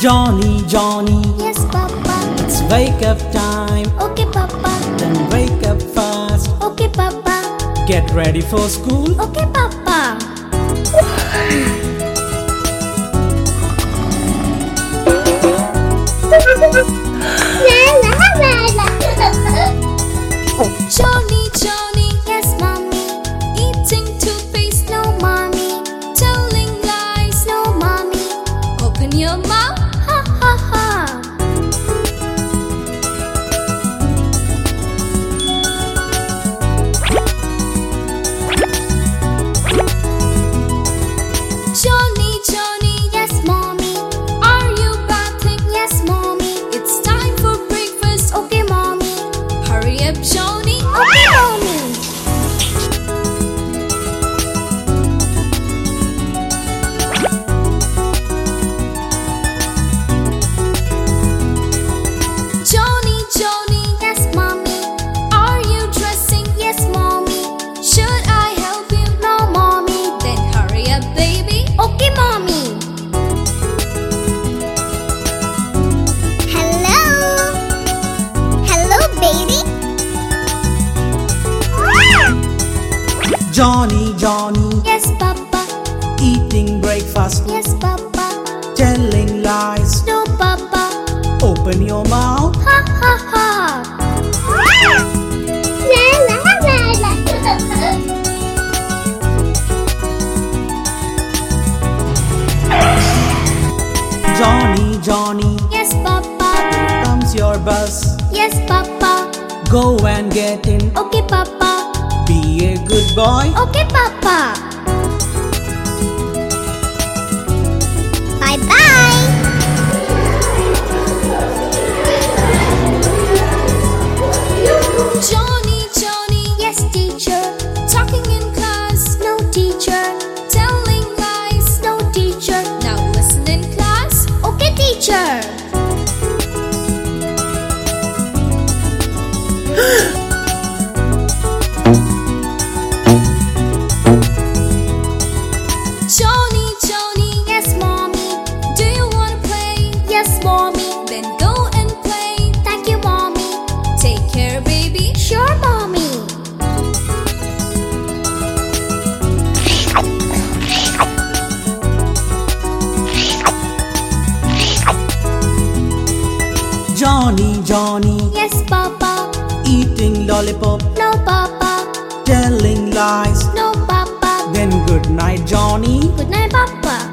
Johnny, Johnny, Yes, Papa. it's wake up time. Okay, Papa. Then wake up fast. Okay, Papa. Get ready for school. Okay, Papa. Hurry Johnny, Johnny, Yes, Papa. eating breakfast. Yes, Papa. Telling lies. No, Papa. Open your mouth. Ha ha ha. La la la la. Johnny, Johnny, Yes, Papa. Here comes your bus. Yes, Papa. Go and get in. Okay, Papa. Be a good boy. Okay, Papa. Bye bye. Johnny, Johnny, yes, teacher. Talking in class, no teacher. Telling lies, no teacher. Now listen in class. Okay, teacher. Johnny, Johnny, Yes, Papa. eating lollipop. No, Papa. Telling lies. No, Papa. Then good night, Johnny. Good night, Papa.